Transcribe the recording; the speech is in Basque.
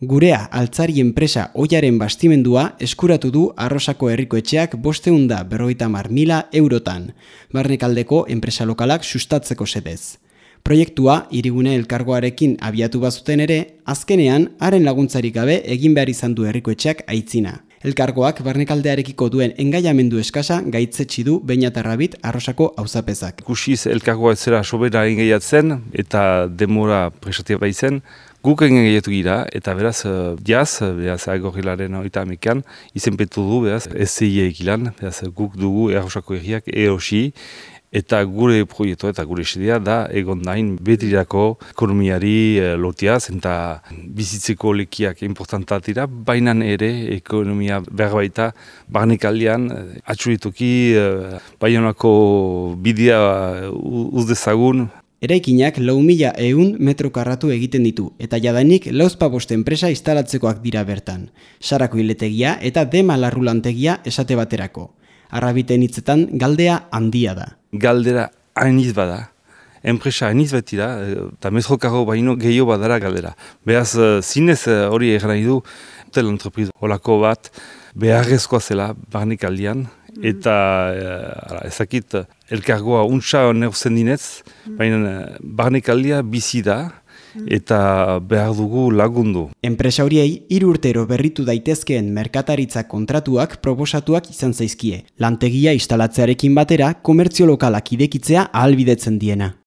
Gurea altzari enpresa oiaren bastimendua eskuratu du arrosako herriko etxeak bosteunda berroita mar mila eurotan, barnekaldeko enpresa lokalak sustatzeko sedez. Proiektua irigune elkargoarekin abiatu bazuten ere, azkenean haren laguntzarik gabe egin behar izan du herriko etxeak aitzina. Elkargoak barnekaldearekiko duen engaiamendu eskasa gaitzetsi du beinatarrabit arrosako auzapezak. Kusiz elkargoa zera sobera engaiatzen eta demora presatia baitzen, guk engaiatu gira eta beraz jaz, beraz agorrilaren oita amekan, izenpetu du beraz ez ekilan, beraz guk dugu arrosako erriak erosi, eta gure proiektua eta gure esidea da egon nahin betirako ekonomiari e, lotiaz eta bizitzeko lekiak importantat dira, baina ere ekonomia behar baita barnekaldean e, atxurituki e, baionako bidea uzdezagun. Eraikinak lau mila eun metro karratu egiten ditu, eta jadanik lauzpa boste enpresa instalatzekoak dira bertan. Sarako hiletegia eta dema larrulantegia esate baterako. Arrabiten hitzetan galdea handia da galdera hainiz bada. Enpresa hainiz beti da, eta metrokaro baino gehiago badara galdera. Beaz, eh, zinez eh, hori egin nahi du, hotel entrepriz holako bat, beharrezkoa zela, barnik aldian, mm. eta uh, ezakit, elkargoa untsa neuzen dinez, mm. baina barnik aldia bizi da, eta behar dugu lagundu. Enpresa horiei hiru urtero berritu daitezkeen merkataritza kontratuak proposatuak izan zaizkie. Lantegia instalatzearekin batera komertzio lokalak idekitzea ahalbidetzen diena.